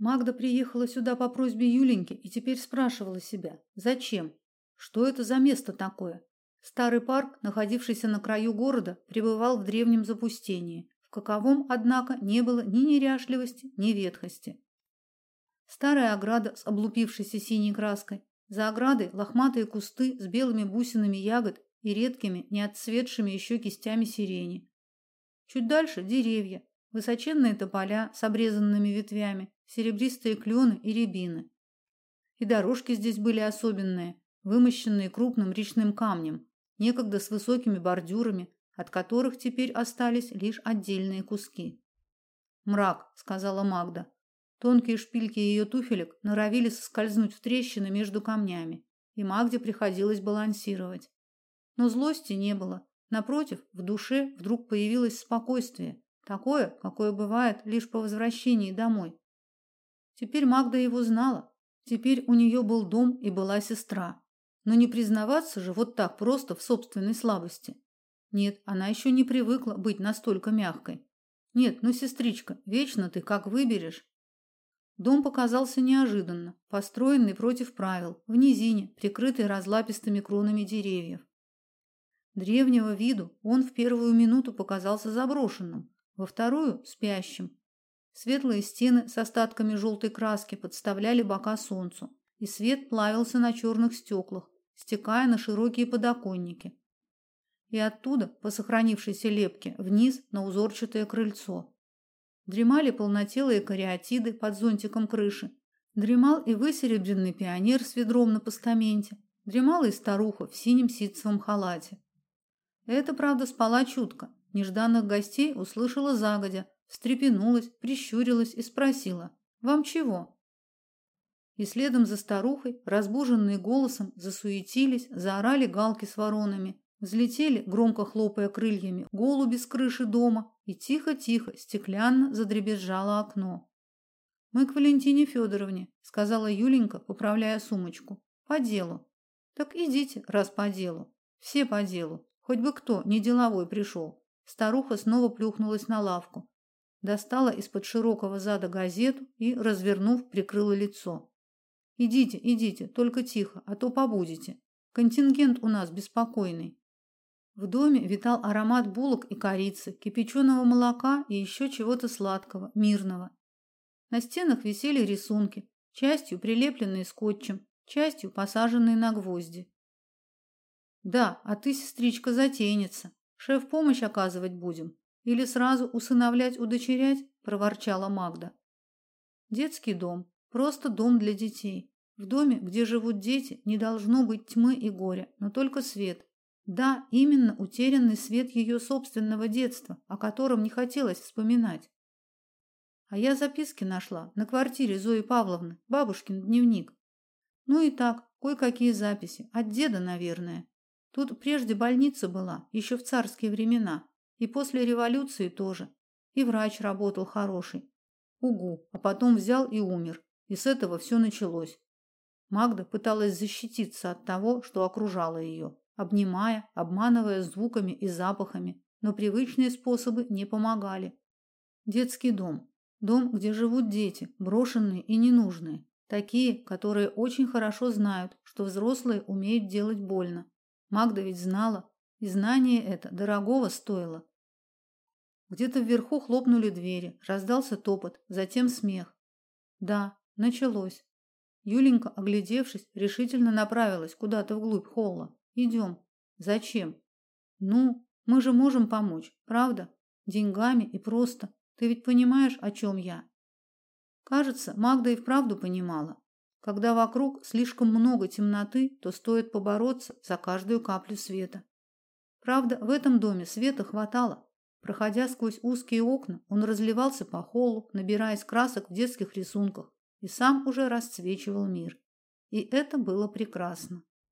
Магда приехала сюда по просьбе Юленьки и теперь спрашивала себя: зачем? Что это за место такое? Старый парк, находившийся на краю города, пребывал в древнем запустении, в каковом, однако, не было ни неряшливости, ни ветхости. Старая ограда с облупившейся синей краской, за оградой лохматые кусты с белыми бусинами ягод и редкими, не отцветшими еще кистями сирени. Чуть дальше деревья, высоченные тополя с обрезанными ветвями, серебристые клены и рябины. И дорожки здесь были особенные, вымощенные крупным речным камнем, некогда с высокими бордюрами, от которых теперь остались лишь отдельные куски. "Мрак", сказала Магда. Тонкие шпильки ее туфелек норовили соскользнуть в трещины между камнями, и Магде приходилось балансировать. Но злости не было. Напротив, в душе вдруг появилось спокойствие, такое, какое бывает лишь по возвращении домой. Теперь Магда его знала. Теперь у нее был дом и была сестра. Но не признаваться же вот так просто в собственной слабости. Нет, она еще не привыкла быть настолько мягкой. Нет, ну, сестричка, вечно ты как выберешь. Дом показался неожиданно, построенный против правил, в низине, прикрытый разлапистыми кронами деревьев. Древнего виду он в первую минуту показался заброшенным, во вторую спящим. Светлые стены с остатками желтой краски подставляли бока солнцу, и свет плавился на черных стеклах, стекая на широкие подоконники. И оттуда, по сохранившейся лепке, вниз на узорчатое крыльцо. Дремали полнотелые кариатиды под зонтиком крыши. Дремал и высеребренный пионер с ведром на постаменте. Дремала и старуха в синем ситцевом халате. Это, правда, спала чутко. Нежданных гостей услышала загодя, встрепенулась, прищурилась и спросила: "Вам чего?" И следом за старухой, разбуженные голосом, засуетились, заорали галки с воронами, взлетели, громко хлопая крыльями, голуби с крыши дома, и тихо-тихо, стеклянно задребезжало окно. Мы к Валентине Федоровне, сказала Юленька, поправляя сумочку. По делу. Так идите, раз по делу. Все по делу. Хоть бы кто, не деловой пришел. Старуха снова плюхнулась на лавку, достала из-под широкого зада газету и, развернув, прикрыла лицо. Идите, идите, только тихо, а то побудете. Контингент у нас беспокойный. В доме витал аромат булок и корицы, кипяченого молока и еще чего-то сладкого, мирного. На стенах висели рисунки, частью прилепленные скотчем, частью посаженные на гвозди. Да, а ты, сестричка, затейница. Шеф помощь оказывать будем или сразу усыновлять, удочерять, проворчала Магда. Детский дом, просто дом для детей. В доме, где живут дети, не должно быть тьмы и горя, но только свет. Да, именно утерянный свет ее собственного детства, о котором не хотелось вспоминать. А я записки нашла на квартире Зои Павловны, бабушкин дневник. Ну и так, кое-какие записи от деда, наверное. Тут прежде больница была, еще в царские времена, и после революции тоже. И врач работал хороший. Угу, а потом взял и умер. И с этого все началось. Магда пыталась защититься от того, что окружало ее обнимая, обманывая звуками и запахами, но привычные способы не помогали. Детский дом. Дом, где живут дети, брошенные и ненужные, такие, которые очень хорошо знают, что взрослые умеют делать больно. Магда ведь знала, и знание это дорогого стоило. Где-то вверху хлопнули двери, раздался топот, затем смех. Да, началось. Юленька, оглядевшись, решительно направилась куда-то вглубь холла. Идем. Зачем? Ну, мы же можем помочь, правда? Деньгами и просто. Ты ведь понимаешь, о чем я? Кажется, Магда и вправду понимала. Когда вокруг слишком много темноты, то стоит побороться за каждую каплю света. Правда, в этом доме света хватало. Проходя сквозь узкие окна, он разливался по холлу, набираясь красок в детских рисунках, и сам уже расцвечивал мир. И это было прекрасно.